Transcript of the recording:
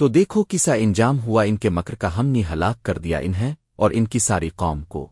تو دیکھو کسا انجام ہوا ان کے مکر کا ہم نے ہلاک کر دیا انہیں اور ان کی ساری قوم کو۔